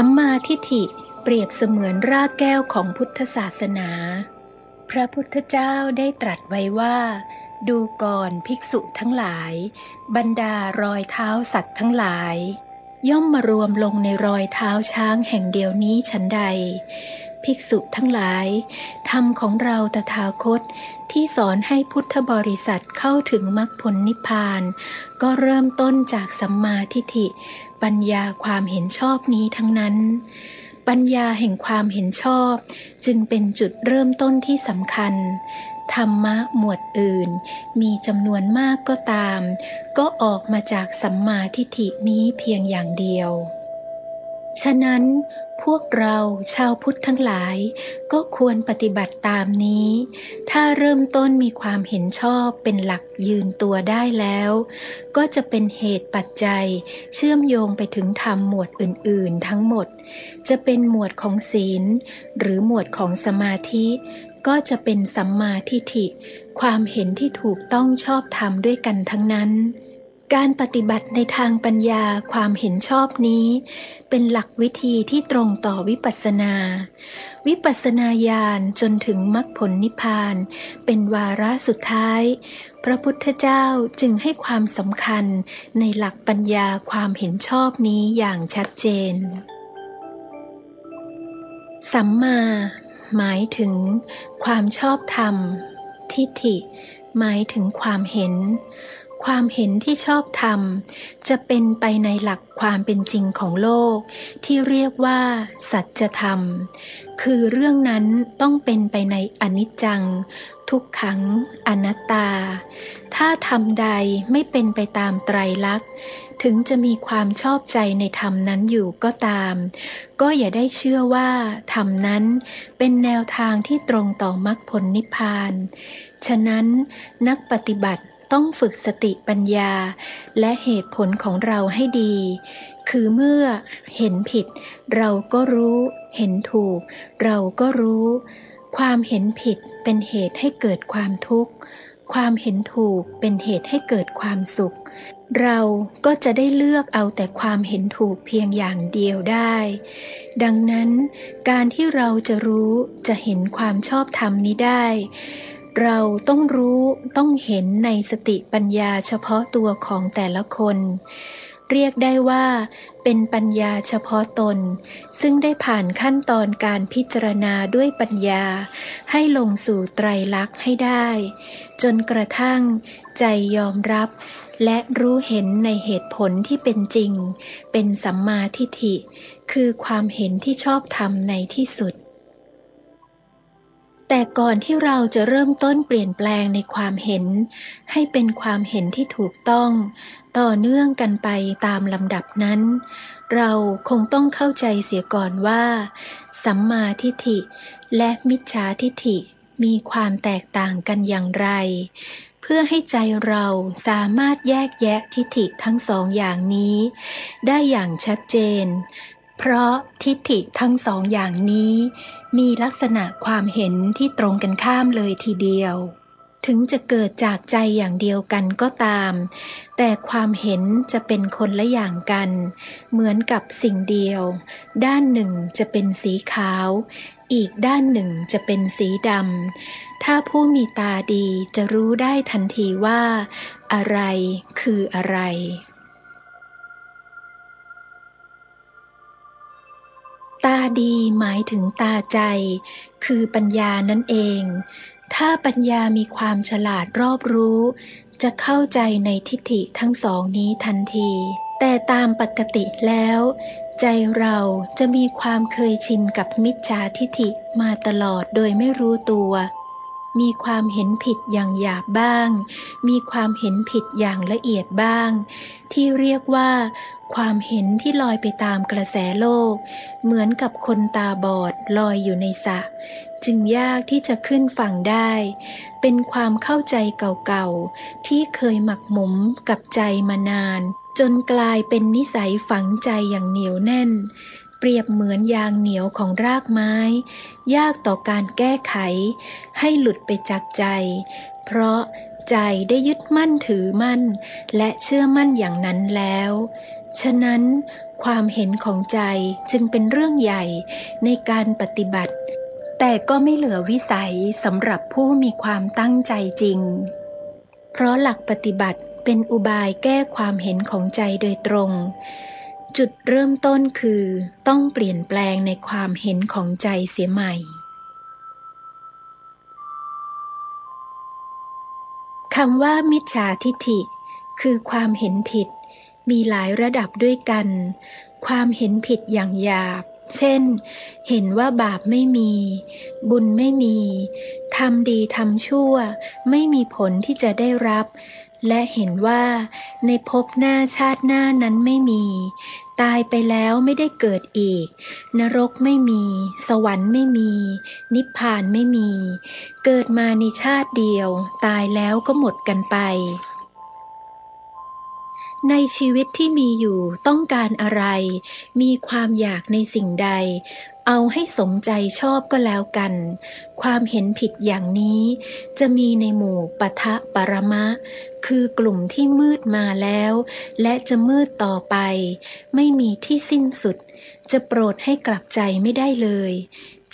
สัมมาทิฏฐิเปรียบเสมือนรากแก้วของพุทธศาสนา พระพุทธเจ้าได้ตรัสไว้ว่า ดูก่อนภิกษุทั้งหลาย บรรดารอยเท้าสัตว์ทั้งหลาย ย่อมมารวมลงในรอยเท้าช้างแห่งเดียวนี้ฉันใด ภิกษุทั้งหลายธรรมของเราตถาคตที่สอนให้พุทธบริษัทเข้าถึงมรรคผลนิพพาน ก็เริ่มต้นจากสัมมาทิฏฐิ ปัญญาความเห็นชอบนี้ทั้งนั้น ปัญญาแห่งความเห็นชอบ จึงเป็นจุดเริ่มต้นที่สำคัญ ธรรมะหมวดอื่น มีจำนวนมากก็ตาม ก็ออกมาจากสัมมาทิฏฐินี้เพียงอย่างเดียว ฉะนั้นพวกเราชาวพุทธทั้งหลายก็ควรปฏิบัติตามนี้ ถ้าเริ่มต้นมีความเห็นชอบเป็นหลักยืนตัวได้แล้ว ก็จะเป็นเหตุปัจจัยเชื่อมโยงไปถึงธรรมหมวดอื่น ๆ ทั้งหมด จะเป็นหมวดของศีล หรือหมวดของสมาธิ ก็จะเป็นสัมมาทิฏฐิ ความเห็นที่ถูกต้องชอบธรรมด้วยกันทั้งนั้น การปฏิบัติในทางปัญญาความเห็นชอบนี้ เป็นหลักวิธีที่ตรงต่อวิปัสสนา วิปัสสนาญาณจนถึงมรรคผลนิพพาน เป็นวาระสุดท้าย พระพุทธเจ้าจึงให้ความสำคัญในหลักปัญญาความเห็นชอบนี้อย่างชัดเจน สัมมา หมายถึง ความชอบธรรม ทิฏฐิ หมายถึงความเห็น ความเห็นที่ชอบธรรม จะเป็นไปในหลักความเป็นจริงของโลก ที่เรียกว่า สัจธรรม คือเรื่องนั้นต้องเป็นไปในอนิจจัง ทุกขัง อนัตตา ถ้าธรรมใดไม่เป็นไปตามไตรลักษณ์ ถึงจะมีความชอบใจในธรรมนั้นอยู่ก็ตาม ก็อย่าได้เชื่อว่าธรรมนั้นเป็นแนวทางที่ตรงต่อมรรคผลนิพพาน ฉะนั้นนักปฏิบัติ ต้องฝึกสติปัญญา และเหตุผลของเราให้ดี คือเมื่อเห็นผิด เราก็รู้ เห็นถูก เราก็รู้ ความเห็นผิดเป็นเหตุให้เกิดความทุกข์ ความเห็นถูกเป็นเหตุให้เกิดความสุข เราก็จะได้เลือกเอาแต่ความเห็นถูกเพียงอย่างเดียวได้ ดังนั้น การที่เราจะรู้จะเห็นความชอบธรรมนี้ได้ เราต้องรู้ต้องเห็นในสติปัญญาเฉพาะตัวของแต่ละคน เรียกได้ว่า เป็นปัญญาเฉพาะตน ซึ่งได้ผ่านขั้นตอนการพิจารณาด้วยปัญญา ให้ลงสู่ไตรลักษณ์ให้ได้ จนกระทั่ง ใจยอมรับ และรู้เห็นในเหตุผลที่เป็นจริง เป็นสัมมาทิฏฐิ คือความเห็นที่ชอบธรรมในที่สุด แต่ก่อนที่เราจะเริ่มต้นเปลี่ยนแปลงในความเห็น ให้เป็นความเห็นที่ถูกต้อง ต่อเนื่องกันไปตามลำดับนั้น เราคงต้องเข้าใจเสียก่อนว่า สัมมาทิฏฐิ และมิจฉาทิฏฐิมีความแตกต่างกันอย่างไร เพื่อให้ใจเราสามารถแยกแยะทิฏฐิทั้งสองอย่างนี้ ได้อย่างชัดเจน เพราะทิฏฐิทั้งสองอย่างนี้ มีลักษณะความเห็นที่ตรงกันข้ามเลยทีเดียว ถึงจะเกิดจากใจอย่างเดียวกันก็ตาม แต่ความเห็นจะเป็นคนละอย่างกัน เหมือนกับสิ่งเดียว ด้านหนึ่งจะเป็นสีขาว อีกด้านหนึ่งจะเป็นสีดำ ถ้าผู้มีตาดีจะรู้ได้ทันทีว่า อะไรคืออะไร ตาดีหมายถึงตาใจ คือปัญญานั่นเอง ถ้าปัญญามีความฉลาดรอบรู้ จะเข้าใจในทิฏฐิทั้งสองนี้ทันที แต่ตามปกติแล้ว ใจเราจะมีความเคยชินกับมิจฉาทิฏฐิมาตลอดโดยไม่รู้ตัว มีความเห็นผิดอย่างหยาบบ้าง มีความเห็นผิดอย่างละเอียดบ้าง ที่เรียกว่า ความเห็นที่ลอยไปตามกระแสโลก เหมือนกับคนตาบอดลอยอยู่ในสระจึงยากที่จะขึ้นฝั่งได้ เป็นความเข้าใจเก่าๆ ที่เคยหมักหมมกับใจมานาน จนกลายเป็นนิสัยฝังใจอย่างเหนียวแน่น เปรียบเหมือนยางเหนียวของรากไม้ ยากต่อการแก้ไข ให้หลุดไปจากใจ เพราะใจได้ยึดมั่นถือมั่น และเชื่อมั่นอย่างนั้นแล้ว ฉะนั้นความเห็นของใจจึงเป็นเรื่องใหญ่ในการปฏิบัติ แต่ก็ไม่เหลือวิสัยสำหรับผู้มีความตั้งใจจริง เพราะหลักปฏิบัติเป็นอุบายแก้ความเห็นของใจโดยตรง จุดเริ่มต้นคือต้องเปลี่ยนแปลงในความเห็นของใจเสียใหม่ คำว่ามิจฉาทิฐิ คือความเห็นผิด มีหลายระดับด้วยกัน ความเห็นผิดอย่างหยาบ เช่น เห็นว่าบาปไม่มี บุญไม่มีทำดีทำชั่ว ไม่มีผลที่จะได้รับ และเห็นว่าในภพหน้าชาติหน้านั้นไม่มี ตายไปแล้วไม่ได้เกิดอีก นรกไม่มี สวรรค์ไม่มี นิพพานไม่มี เกิดมาในชาติเดียว ตายแล้วก็หมดกันไป ในชีวิตที่มีอยู่ต้องการอะไร มีความอยากในสิ่งใด เอาให้สมใจชอบก็แล้วกัน ความเห็นผิดอย่างนี้ จะมีในหมู่ปะทะปรมะ คือกลุ่มที่มืดมาแล้ว และจะมืดต่อไป ไม่มีที่สิ้นสุด จะโปรดให้กลับใจไม่ได้เลย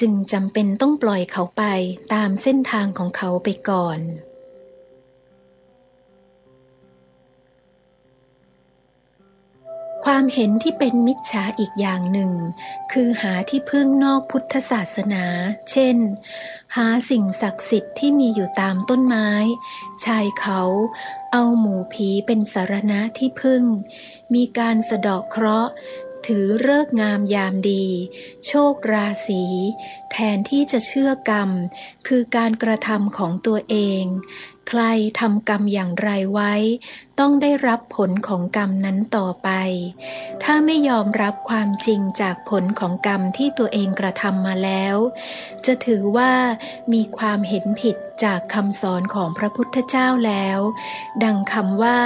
จึงจำเป็นต้องปล่อยเขาไปตามเส้นทางของเขาไปก่อน ความเห็นที่เป็นมิจฉาอีกอย่างหนึ่ง คือหาที่พึ่งนอกพุทธศาสนา เช่น หาสิ่งศักดิ์สิทธิ์ที่มีอยู่ตามต้นไม้ ชายเขา เอาหมูผีเป็นสารณะที่พึ่ง มีการสะดอกเคราะห์ ถือเลิกงามยามดี โชคราศีแทนที่จะเชื่อกรรม คือการกระทำของตัวเอง ใครทำกรรมอย่างไรไว้ ต้องได้รับผลของกรรมนั้นต่อไป ถ้าไม่ยอมรับความจริงจากผลของกรรมที่ตัวเองกระทำมาแล้ว จะถือว่ามีความเห็นผิดจากคำสอนของพระพุทธเจ้าแล้ว ดังคำว่า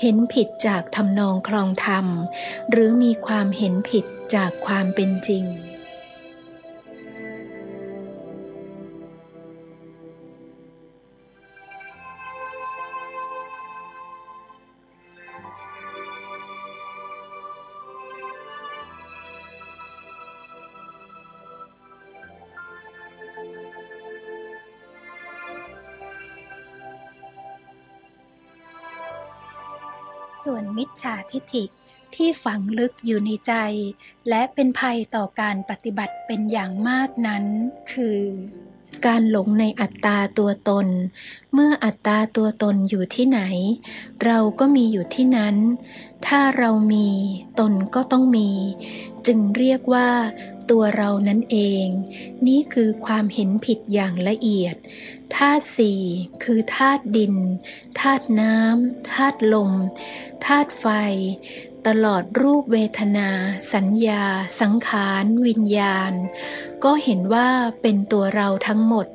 เห็นผิดจากทำนองคลองธรรม หรือมีความเห็นผิดจากความเป็นจริง ส่วนมิจฉาทิฐิที่ฝังลึกอยู่ในใจ และเป็นภัยต่อการปฏิบัติเป็นอย่างมากนั้น คือ การหลงในอัตตาตัวตน เมื่ออัตตาตัวตนอยู่ที่ไหน เราก็มีอยู่ที่นั้น ถ้าเรามีตนก็ต้องมี จึงเรียกว่าตัวเรานั่นเอง นี่คือความเห็นผิดอย่างละเอียดธาตุสี่คือธาตุดินธาตุน้ำธาตุลมธาตุไฟ ตลอดรูปเวทนา สัญญา สังขาร วิญญาณ ก็เห็นว่าเป็นตัวเราทั้งหมด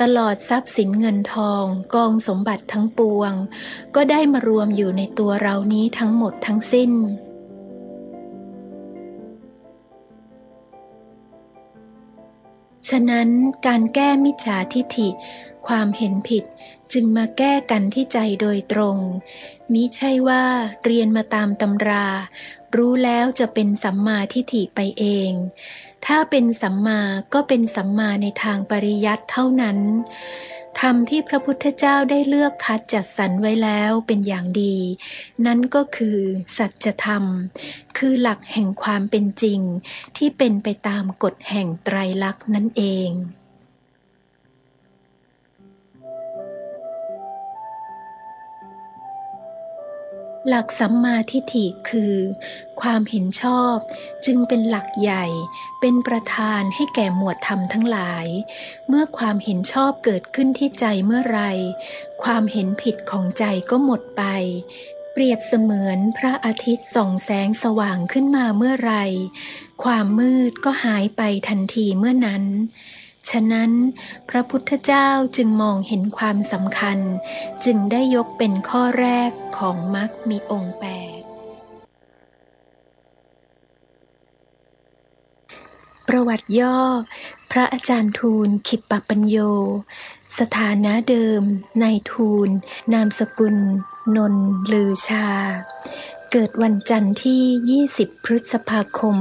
ตลอดทรัพย์สินเงินทองกองสมบัติทั้งปวง ก็ได้มารวมอยู่ในตัวเรานี้ทั้งหมดทั้งสิ้น ฉะนั้นการแก้มิจฉาทิฐิ ความเห็นผิดจึงมาแก้กันที่ใจโดยตรง มิใช่ว่าเรียนมาตามตำรา รู้แล้วจะเป็นสัมมาทิฏฐิไปเอง ถ้าเป็นสัมมาก็เป็นสัมมาในทางปริยัติเท่านั้นธรรมที่พระพุทธเจ้าได้เลือกคัดจัดสรรไว้แล้วเป็นอย่างดี นั่นก็คือ สัจธรรม คือหลักแห่งความเป็นจริง ที่เป็นไปตามกฎแห่งไตรลักษณ์นั่นเอง หลักสัมมาทิฏฐิคือ ความเห็นชอบจึงเป็นหลักใหญ่ เป็นประธานให้แก่หมวดธรรมทั้งหลาย เมื่อความเห็นชอบเกิดขึ้นที่ใจเมื่อไร ความเห็นผิดของใจก็หมดไป เปรียบเสมือนพระอาทิตย์ส่องแสงสว่างขึ้นมาเมื่อไร ความมืดก็หายไปทันทีเมื่อนั้น ฉะนั้นพระพุทธเจ้าจึงมองเห็นความสำคัญ จึงได้ยกเป็นข้อแรกของมรรคมีองค์แปดประวัติย่อ พระอาจารย์ทูลขิปปปัญโย สถานะเดิมนายทูล นามสกุล นนลือชา เกิดวันจันทร์ที่ 20 พฤษภาคม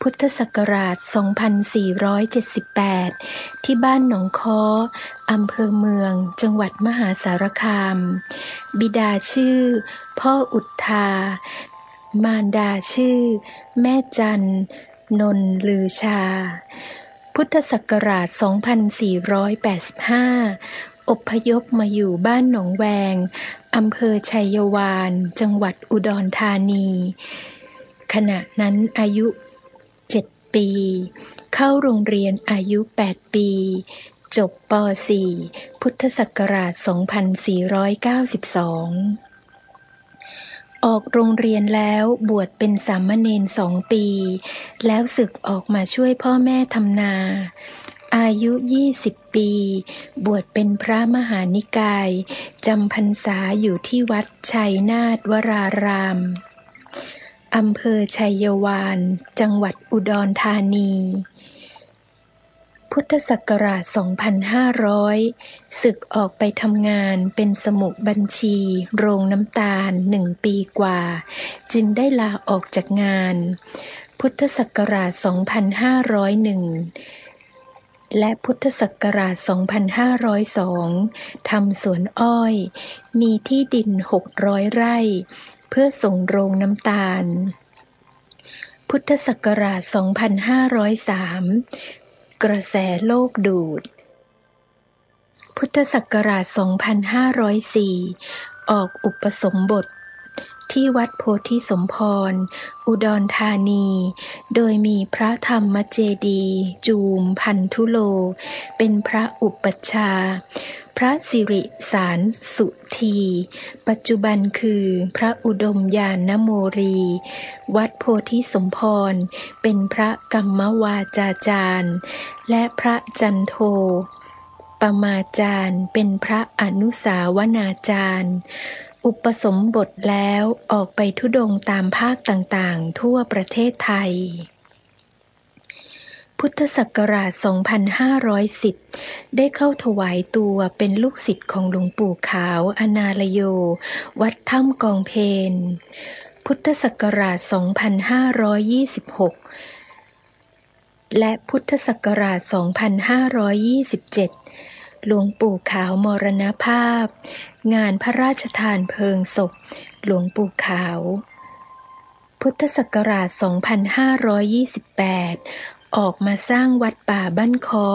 พุทธศักราช 2478 ที่บ้านหนองค้ออำเภอเมือง จังหวัดมหาสารคาม บิดาชื่อ พ่ออุทธา มารดาชื่อ แม่จัน นนลือชา พุทธศักราช 2485 อพยพมาอยู่บ้านหนองแวง อำเภอชัยวาน จังหวัดอุดรธานี ขณะนั้นอายุ 7 ปี เข้าโรงเรียนอายุ 8 ปี จบป .4 พุทธศักราช 2492ออกโรงเรียนแล้วบวชเป็นสามเณรสองปี แล้วศึกออกมาช่วยพ่อแม่ทำนา อายุ20ปี บวชเป็นพระมหานิกาย จำพรรษาอยู่ที่วัดชัยนาทวรารามอำเภอชัยวาน จังหวัดอุดรธานี พุทธศักราช 2500 ศึกออกไปทำงานเป็นสมุบัญชี โรงน้ำตาลหนึ่งปีกว่า จึงได้ลาออกจากงาน พุทธศักราช 2501 และพุทธศักราช 2502 ทำสวนอ้อย มีที่ดิน 600 ไร่ เพื่อส่งโรงน้ำตาล พุทธศักราช 2503 กระแสโลกดูด พุทธศักราช 2504 ออกอุปสมบท ที่วัดโพธิสมพร อุดรธานี โดยมีพระธรรมเจดี จูมพันธุโล เป็นพระอุปัชฌาพระสิริสารสุทีปัจจุบันคือพระอุดมยานนโมรี วัดโพธิสมพร เป็นพระกรรมวาจาจารย์ และพระจันโทปมาจารย์ เป็นพระอนุสาวนาจารย์ อุปสมบทแล้วออกไปทุดงตามภาคต่างๆ ทั่วประเทศไทย พุทธศักราช 2510 ได้เข้าถวายตัวเป็นลูกศิษย์ของหลวงปู่ขาวอนาลโย วัดถ้ำกองเพน พุทธศักราช 2526 และพุทธศักราช 2527 หลวงปู่ขาวมรณภาพ งานพระราชทานเพลิงศพ หลวงปู่ขาว พุทธศักราช 2528 ออกมาสร้างวัดป่าบ้านคอ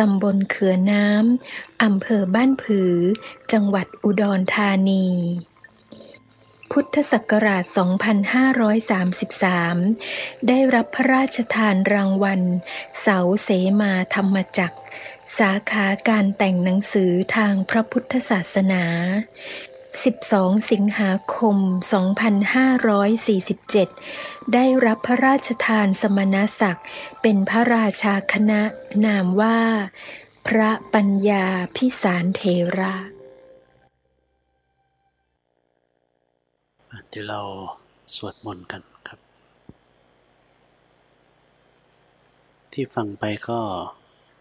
ตำบลเขือน้ำอำเภอบ้านผือ จังหวัดอุดรธานีพุทธศักราช 2533 ได้รับพระราชทานรางวัล เสาเสมาธรรมจักร สาขาการแต่งหนังสือทางพระพุทธศาสนา 12 สิงหาคม 2547 ได้รับพระราชทานสมณศักดิ์เป็นพระราชาคณะนามว่า พระปัญญาพิสารเทระเดี๋ยวเราสวดมนต์กันครับ ที่ฟังไปก็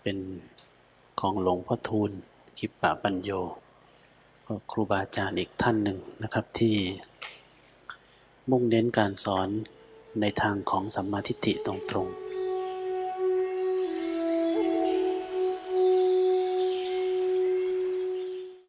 เป็น ของหลวงพ่อทูลคิปปะปัญโยก็ครูบาอาจารย์อีกท่านหนึ่งนะครับที่มุ่งเน้นการสอนในทางของสัมมาทิฏฐิตรงๆ